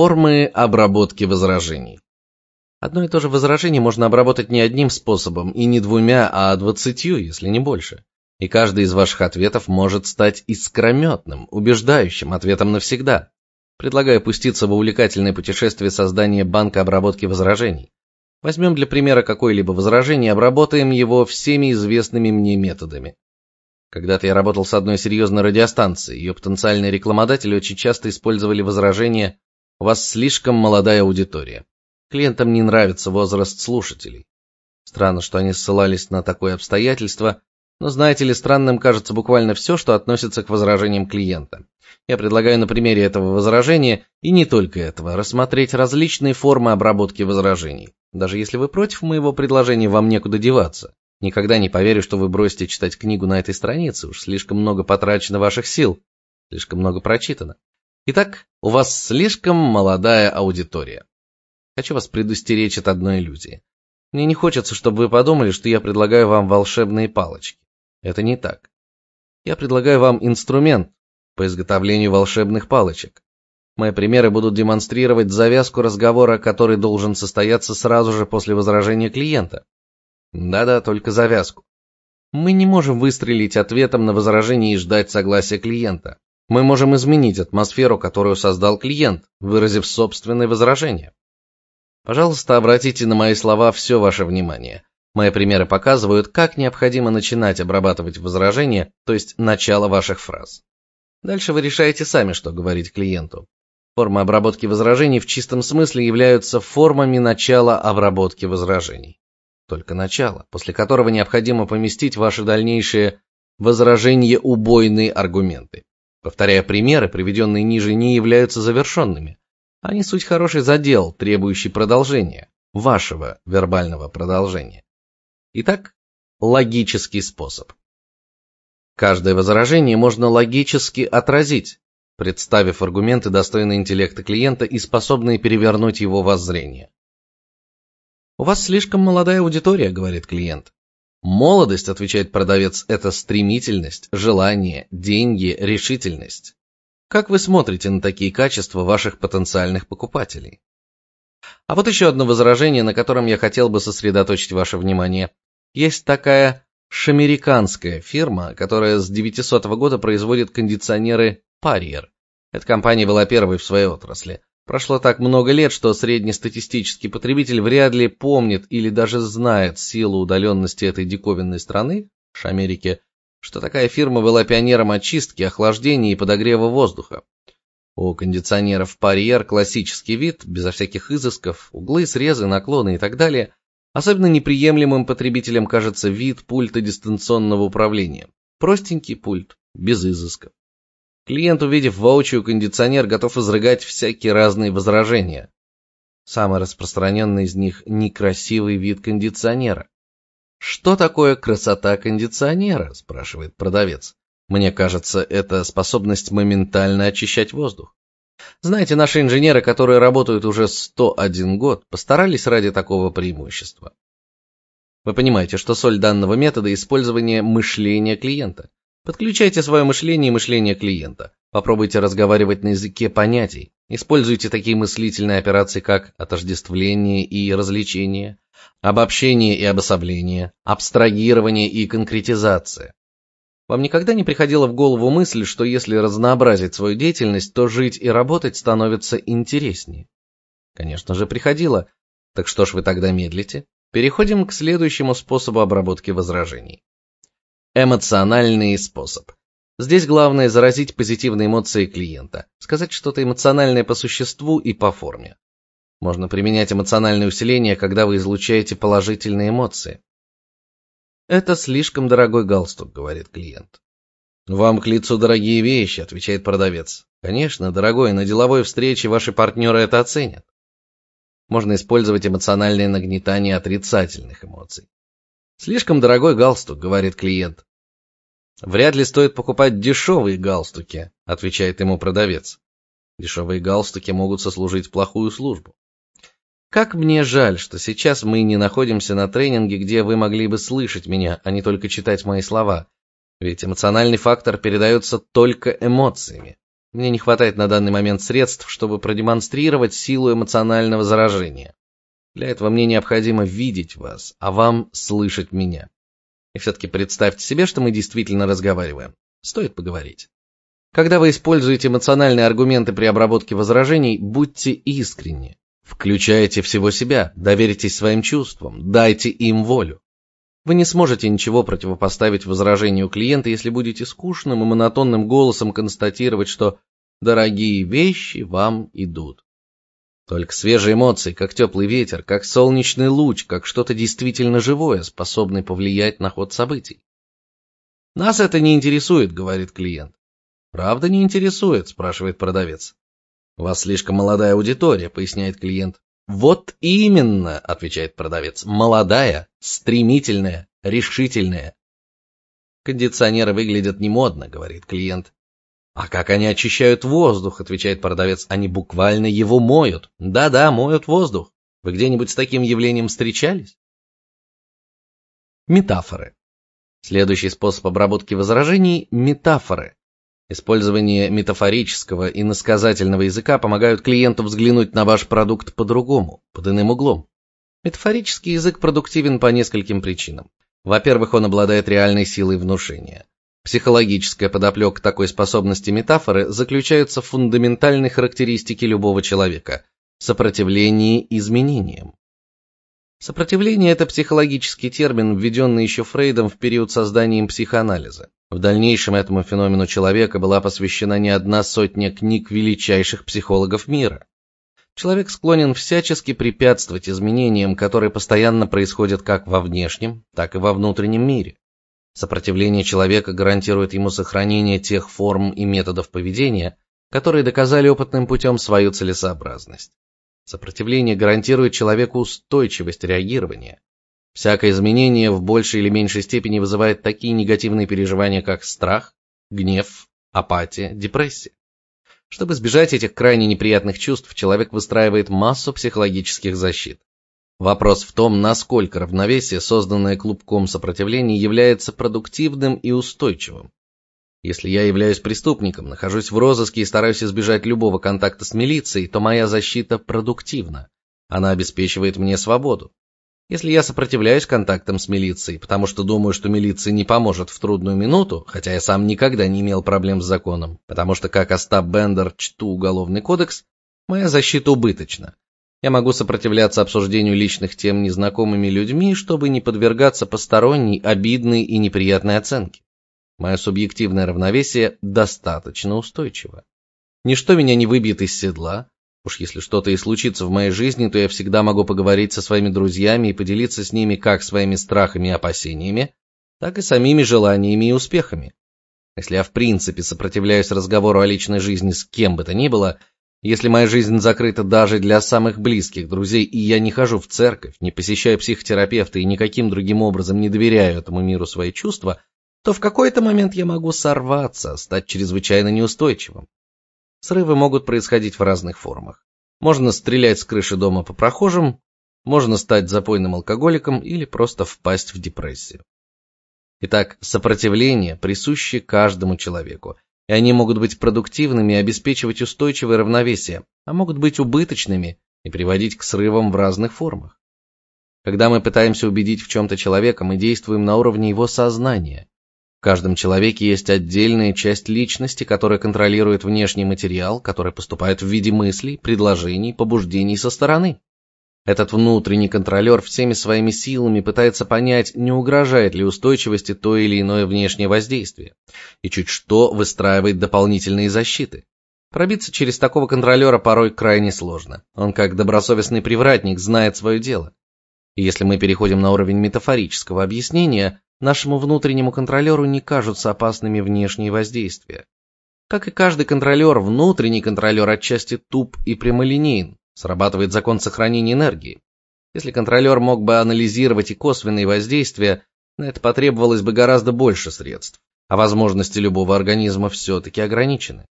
Формы обработки возражений. Одно и то же возражение можно обработать не одним способом и не двумя, а двадцатью, если не больше. И каждый из ваших ответов может стать искрометным, убеждающим ответом навсегда. Предлагаю пуститься в увлекательное путешествие создания банка обработки возражений. Возьмем для примера какое-либо возражение и обработаем его всеми известными мне методами. Когда-то я работал с одной серьезной радиостанцией. Ее потенциальные рекламодатели очень часто использовали возражение у вас слишком молодая аудитория. Клиентам не нравится возраст слушателей. Странно, что они ссылались на такое обстоятельство, но знаете ли, странным кажется буквально все, что относится к возражениям клиента. Я предлагаю на примере этого возражения, и не только этого, рассмотреть различные формы обработки возражений. Даже если вы против моего предложения, вам некуда деваться. Никогда не поверю, что вы бросите читать книгу на этой странице, уж слишком много потрачено ваших сил, слишком много прочитано. Итак, у вас слишком молодая аудитория. Хочу вас предостеречь от одной иллюзии. Мне не хочется, чтобы вы подумали, что я предлагаю вам волшебные палочки. Это не так. Я предлагаю вам инструмент по изготовлению волшебных палочек. Мои примеры будут демонстрировать завязку разговора, который должен состояться сразу же после возражения клиента. Да-да, только завязку. Мы не можем выстрелить ответом на возражение и ждать согласия клиента. Мы можем изменить атмосферу, которую создал клиент, выразив собственное возражение. Пожалуйста, обратите на мои слова все ваше внимание. Мои примеры показывают, как необходимо начинать обрабатывать возражения, то есть начало ваших фраз. Дальше вы решаете сами, что говорить клиенту. Формы обработки возражений в чистом смысле являются формами начала обработки возражений. Только начало, после которого необходимо поместить ваши дальнейшие возражения убойные аргументы. Повторяя примеры, приведенные ниже, не являются завершенными. Они суть хороший задел, требующий продолжения, вашего вербального продолжения. Итак, логический способ. Каждое возражение можно логически отразить, представив аргументы, достойные интеллекта клиента и способные перевернуть его воззрение. У вас слишком молодая аудитория, говорит клиент. Молодость, отвечает продавец, это стремительность, желание, деньги, решительность. Как вы смотрите на такие качества ваших потенциальных покупателей? А вот еще одно возражение, на котором я хотел бы сосредоточить ваше внимание. Есть такая шамериканская фирма, которая с 900 года производит кондиционеры Parrier. Эта компания была первой в своей отрасли. Прошло так много лет, что среднестатистический потребитель вряд ли помнит или даже знает силу удаленности этой диковинной страны, Америки, что такая фирма была пионером очистки, охлаждения и подогрева воздуха. У кондиционеров Parrier классический вид, безо всяких изысков, углы, срезы, наклоны и так далее. Особенно неприемлемым потребителям кажется вид пульта дистанционного управления. Простенький пульт, без изысков. Клиент, увидев воочию кондиционер, готов изрыгать всякие разные возражения. Самый распространенный из них – некрасивый вид кондиционера. «Что такое красота кондиционера?» – спрашивает продавец. «Мне кажется, это способность моментально очищать воздух. Знаете, наши инженеры, которые работают уже 101 год, постарались ради такого преимущества. Вы понимаете, что соль данного метода – использование мышления клиента. Подключайте свое мышление и мышление клиента. Попробуйте разговаривать на языке понятий. Используйте такие мыслительные операции, как отождествление и развлечение, обобщение и обособление, абстрагирование и конкретизация. Вам никогда не приходила в голову мысль, что если разнообразить свою деятельность, то жить и работать становится интереснее? Конечно же, приходила. Так что ж вы тогда медлите? Переходим к следующему способу обработки возражений. Эмоциональный способ. Здесь главное заразить позитивные эмоции клиента, сказать что-то эмоциональное по существу и по форме. Можно применять эмоциональное усиление, когда вы излучаете положительные эмоции. Это слишком дорогой галстук, говорит клиент. Вам к лицу дорогие вещи, отвечает продавец. Конечно, дорогой, на деловой встрече ваши партнеры это оценят. Можно использовать эмоциональное нагнетание отрицательных эмоций. Слишком дорогой галстук, говорит клиент. Вряд ли стоит покупать дешевые галстуки, отвечает ему продавец. Дешевые галстуки могут сослужить плохую службу. Как мне жаль, что сейчас мы не находимся на тренинге, где вы могли бы слышать меня, а не только читать мои слова. Ведь эмоциональный фактор передается только эмоциями. Мне не хватает на данный момент средств, чтобы продемонстрировать силу эмоционального заражения. Для этого мне необходимо видеть вас, а вам слышать меня. И все-таки представьте себе, что мы действительно разговариваем. Стоит поговорить. Когда вы используете эмоциональные аргументы при обработке возражений, будьте искренни. Включайте всего себя, доверитесь своим чувствам, дайте им волю. Вы не сможете ничего противопоставить возражению клиента, если будете скучным и монотонным голосом констатировать, что дорогие вещи вам идут. Только свежие эмоции, как теплый ветер, как солнечный луч, как что-то действительно живое, способны повлиять на ход событий. Нас это не интересует, говорит клиент. Правда не интересует, спрашивает продавец. У вас слишком молодая аудитория, поясняет клиент. Вот именно, отвечает продавец. Молодая, стремительная, решительная. Кондиционеры выглядят немодно, говорит клиент. А как они очищают воздух, отвечает продавец. Они буквально его моют. Да-да, моют воздух. Вы где-нибудь с таким явлением встречались? Метафоры. Следующий способ обработки возражений метафоры. Использование метафорического и насказательного языка помогают клиенту взглянуть на ваш продукт по-другому, под иным углом. Метафорический язык продуктивен по нескольким причинам. Во-первых, он обладает реальной силой внушения. Психологическая подоплека такой способности метафоры заключается в фундаментальной характеристике любого человека сопротивлении изменениям. Сопротивление это психологический термин, введенный еще Фрейдом в период создания психоанализа. В дальнейшем этому феномену человека была посвящена не одна сотня книг величайших психологов мира. Человек склонен всячески препятствовать изменениям, которые постоянно происходят как во внешнем, так и во внутреннем мире. Сопротивление человека гарантирует ему сохранение тех форм и методов поведения, которые доказали опытным путем свою целесообразность. Сопротивление гарантирует человеку устойчивость реагирования, Всякое изменение в большей или меньшей степени вызывает такие негативные переживания, как страх, гнев, апатия, депрессия. Чтобы избежать этих крайне неприятных чувств, человек выстраивает массу психологических защит. Вопрос в том, насколько равновесие, созданное клубком сопротивления, является продуктивным и устойчивым. Если я являюсь преступником, нахожусь в розыске и стараюсь избежать любого контакта с милицией, то моя защита продуктивна. Она обеспечивает мне свободу. Если я сопротивляюсь контактам с милицией, потому что думаю, что милиция не поможет в трудную минуту, хотя я сам никогда не имел проблем с законом, потому что как Остап Бендер чту уголовный кодекс, моя защита убыточна. Я могу сопротивляться обсуждению личных тем незнакомыми людьми, чтобы не подвергаться посторонней, обидной и неприятной оценке. Мое субъективное равновесие достаточно устойчиво. Ничто меня не выбьет из седла, Уж если что-то и случится в моей жизни, то я всегда могу поговорить со своими друзьями и поделиться с ними как своими страхами и опасениями, так и самими желаниями и успехами. Если я в принципе сопротивляюсь разговору о личной жизни с кем бы то ни было, если моя жизнь закрыта даже для самых близких друзей, и я не хожу в церковь, не посещаю психотерапевта и никаким другим образом не доверяю этому миру свои чувства, то в какой-то момент я могу сорваться, стать чрезвычайно неустойчивым. Срывы могут происходить в разных формах. Можно стрелять с крыши дома по прохожим, можно стать запойным алкоголиком или просто впасть в депрессию. Итак, сопротивление присуще каждому человеку, и они могут быть продуктивными и обеспечивать устойчивое равновесие, а могут быть убыточными и приводить к срывам в разных формах. Когда мы пытаемся убедить в чем-то человека, мы действуем на уровне его сознания, в каждом человеке есть отдельная часть личности, которая контролирует внешний материал, который поступает в виде мыслей, предложений, побуждений со стороны. Этот внутренний контролер всеми своими силами пытается понять, не угрожает ли устойчивости то или иное внешнее воздействие, и чуть что выстраивает дополнительные защиты. Пробиться через такого контролера порой крайне сложно. Он, как добросовестный привратник, знает свое дело. И если мы переходим на уровень метафорического объяснения, Нашему внутреннему контролеру не кажутся опасными внешние воздействия. Как и каждый контролер, внутренний контролер отчасти туп и прямолинеен, срабатывает закон сохранения энергии. Если контролер мог бы анализировать и косвенные воздействия, на это потребовалось бы гораздо больше средств, а возможности любого организма все-таки ограничены.